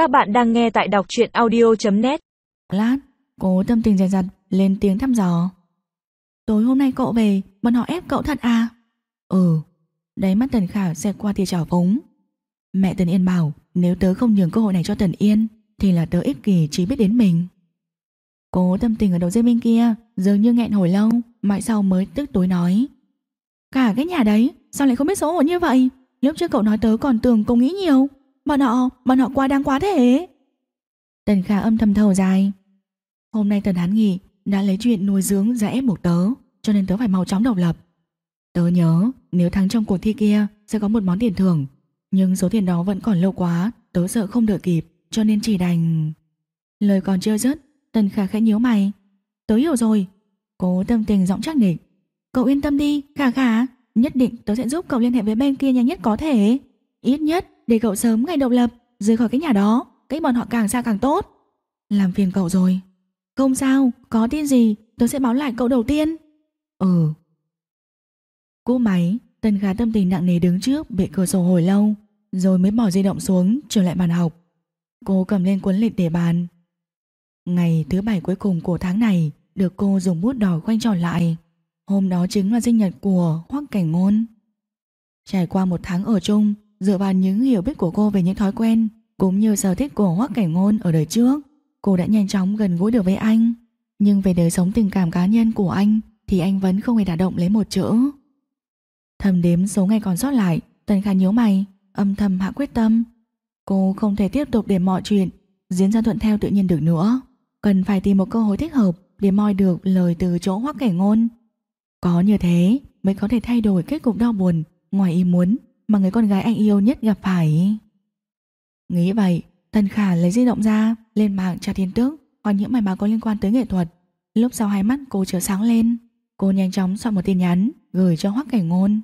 Các bạn đang nghe tại đọc truyện audio.net Lát, cố tâm tình dè dặt lên tiếng thăm dò. Tối hôm nay cậu về, bọn họ ép cậu thật à? Ừ, đáy mắt Tần Khả xẹt qua tia trào phúng. Mẹ Tần Yên bảo nếu tớ không nhường cơ hội này cho Tần Yên thì là tớ ích kỷ chỉ biết đến mình. Cố tâm tình ở đầu dây bên kia dường như nghẹn hồi lâu mãi sau mới tức tối nói. Cả cái nhà đấy sao lại không biết xấu hổ như vậy? Lúc trước cậu nói tớ còn tưởng cậu nghĩ nhiều. Bọn họ, bọn họ qua đang quá thế. Tần Khả âm thầm thở dài. Hôm nay Tần Hán Nghị đã lấy chuyện nuôi dưỡng ra ép buộc tớ, cho nên tớ phải mau chóng độc lập. Tớ nhớ nếu thắng trong cuộc thi kia sẽ có một món tiền thưởng, nhưng số tiền đó vẫn còn lâu quá, tớ sợ không đợi kịp, cho nên chỉ đành... Lời còn chưa dứt, Tần Khả khẽ nhíu mày. Tớ hiểu rồi. Cố tâm tình giọng chắc nịch. Cậu yên tâm đi, Khả Khả, nhất định tớ sẽ giúp cậu liên hệ với bên kia nhanh nhất có thể. Ít nhất để cậu sớm ngày độc lập, rời khỏi cái nhà đó, cách bọn họ càng xa càng tốt. Làm phiền cậu rồi. Không sao, có tin gì, tôi sẽ báo lại cậu đầu tiên. Ừ. Cú máy, Tần khá tâm tình nặng nề đứng trước bệ cửa sổ hồi lâu, rồi mới bỏ di động xuống trở lại bàn học. Cô cầm lên cuốn lịch để bàn. Ngày thứ bảy cuối cùng của tháng này được cô dùng bút đỏ khoanh tròn lại. Hôm đó chính là sinh nhật của Hoắc Cảnh Ngôn. Trải qua một tháng ở chung, dựa vào những hiểu biết của cô về những thói quen cũng như sở thích của Hoắc Cảnh Ngôn ở đời trước, cô đã nhanh chóng gần gũi được với anh. Nhưng về đời sống tình cảm cá nhân của anh thì anh vẫn không hề đả động lấy một chữ. Thầm đếm số ngày còn sót lại, Tần Khả nhíu mày, âm thầm hạ quyết tâm. Cô không thể tiếp tục để mọi chuyện diễn ra thuận theo tự nhiên được nữa. Cần phải tìm một cơ hội thích hợp để moi được lời từ chỗ Hoắc Cảnh Ngôn. Có như thế mới có thể thay đổi kết cục đau buồn ngoài ý muốn mà người con gái anh yêu nhất gặp phải. Nghĩ vậy, Tần Khả lấy di động ra, lên mạng tra tin tức, hỏi những bài báo có liên quan tới nghệ thuật. Lúc sau hai mắt cô trở sáng lên, cô nhanh chóng soạn một tin nhắn gửi cho Hoắc Cảnh Ngôn.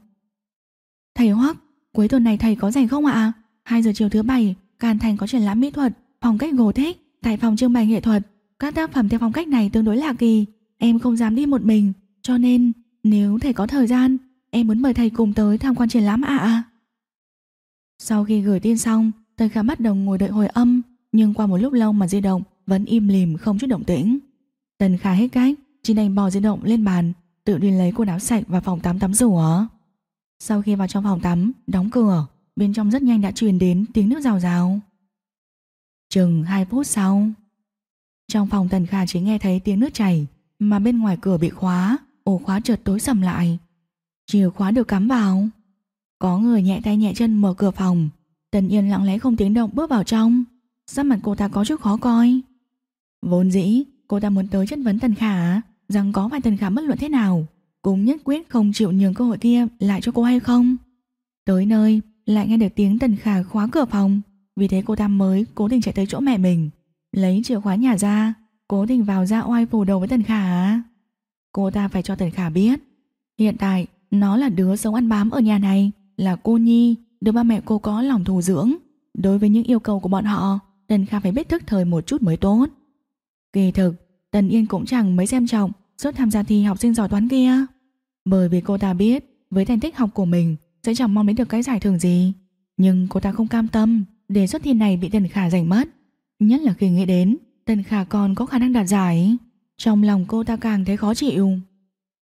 Thầy Hoắc, cuối tuần này thầy có rảnh không ạ? 2 giờ chiều thứ bảy, Càn Thành có triển lãm mỹ thuật, phong cách gồ thích tại phòng trưng bày nghệ thuật. Các tác phẩm theo phong cách này tương đối lạ kỳ, em không dám đi một mình, cho nên nếu thầy có thời gian, em muốn mời thầy cùng tới tham quan triển lãm ạ. Sau khi gửi tin xong, Tần Khả bắt đầu ngồi đợi hồi âm, nhưng qua một lúc lâu mà di động vẫn im lìm không chút động tĩnh. Tần Khả hết cách, chỉ đành bỏ di động lên bàn, tự đi lấy quần áo sạch vào phòng tắm tắm rửa. Sau khi vào trong phòng tắm, đóng cửa, bên trong rất nhanh đã truyền đến tiếng nước rào rào. Chừng 2 phút sau, trong phòng Tần Khả chỉ nghe thấy tiếng nước chảy, mà bên ngoài cửa bị khóa, ổ khóa chợt tối sầm lại. Chìa khóa được cắm vào. Có người nhẹ tay nhẹ chân mở cửa phòng, Tần Yên lặng lẽ không tiếng động bước vào trong. Sắc mặt cô ta có chút khó coi. Vốn dĩ, cô ta muốn tới chất vấn Tần Khả rằng có phải Tần Khả bất luận thế nào, cũng nhất quyết không chịu nhường cơ hội kia lại cho cô hay không. Tới nơi, lại nghe được tiếng Tần Khả khóa cửa phòng, vì thế cô ta mới cố tình chạy tới chỗ mẹ mình, lấy chìa khóa nhà ra, cố tình vào ra oai phủ đầu với Tần Khả. Cô ta phải cho Tần Khả biết, hiện tại nó là đứa sống ăn bám ở nhà này, là cô Nhi, được ba mẹ cô có lòng thù dưỡng. Đối với những yêu cầu của bọn họ, Tần Khả phải biết thức thời một chút mới tốt. Kỳ thực, Tần Yên cũng chẳng mấy xem trọng suốt tham gia thi học sinh giỏi toán kia. Bởi vì cô ta biết với thành tích học của mình sẽ chẳng mong đến được cái giải thưởng gì. Nhưng cô ta không cam tâm để suất thi này bị Tần Khả giành mất. Nhất là khi nghĩ đến Tần Khả còn có khả năng đạt giải. Trong lòng cô ta càng thấy khó chịu.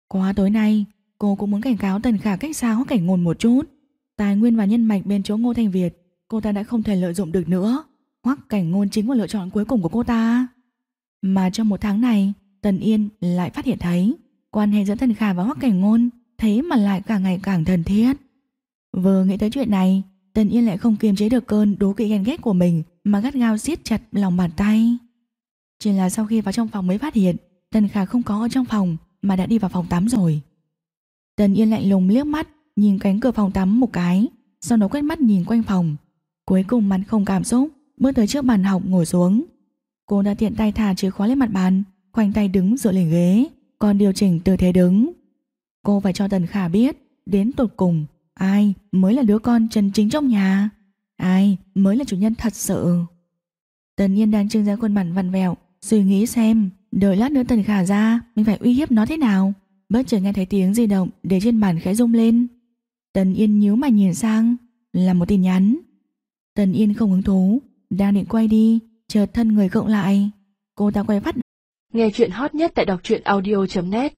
Qua tối nay, cô cũng muốn cảnh cáo Tần Khả cách xa hoặc cảnh ngôn một chút. Tài nguyên và nhân mạch bên chỗ Ngô Thành Việt, cô ta đã không thể lợi dụng được nữa. Hoắc cảnh ngôn chính là lựa chọn cuối cùng của cô ta. Mà trong một tháng này, Tần Yên lại phát hiện thấy quan hệ giữa Tần Khả và Hoắc cảnh ngôn thế mà lại càng ngày càng thân thiết. Vừa nghĩ tới chuyện này, Tần Yên lại không kiềm chế được cơn đố kỵ ghen ghét của mình mà gắt gao siết chặt lòng bàn tay. Chỉ là sau khi vào trong phòng mới phát hiện Tần Khả không có ở trong phòng mà đã đi vào phòng tắm rồi. Tần Yên lạnh lùng liếc mắt nhìn cánh cửa phòng tắm một cái, sau đó quét mắt nhìn quanh phòng. Cuối cùng mặt không cảm xúc, bước tới trước bàn học ngồi xuống. Cô đã tiện tay thả chìa khóa lên mặt bàn, khoanh tay đứng dựa lên ghế, còn điều chỉnh tư thế đứng. Cô phải cho Tần Khả biết, đến tột cùng, ai mới là đứa con chân chính trong nhà, ai mới là chủ nhân thật sự. Tần Nhiên đang trưng ra khuôn mặt vằn vẹo, suy nghĩ xem, đợi lát nữa Tần Khả ra, mình phải uy hiếp nó thế nào. Bất chợt nghe thấy tiếng di động để trên bàn khẽ rung lên. Tần Yên nhíu mày nhìn sang, là một tin nhắn. Tần Yên không hứng thú, Đang định quay đi Chợt thân người gượng lại Cô ta quay phát Nghe chuyện hot nhất tại đọc truyện audio.net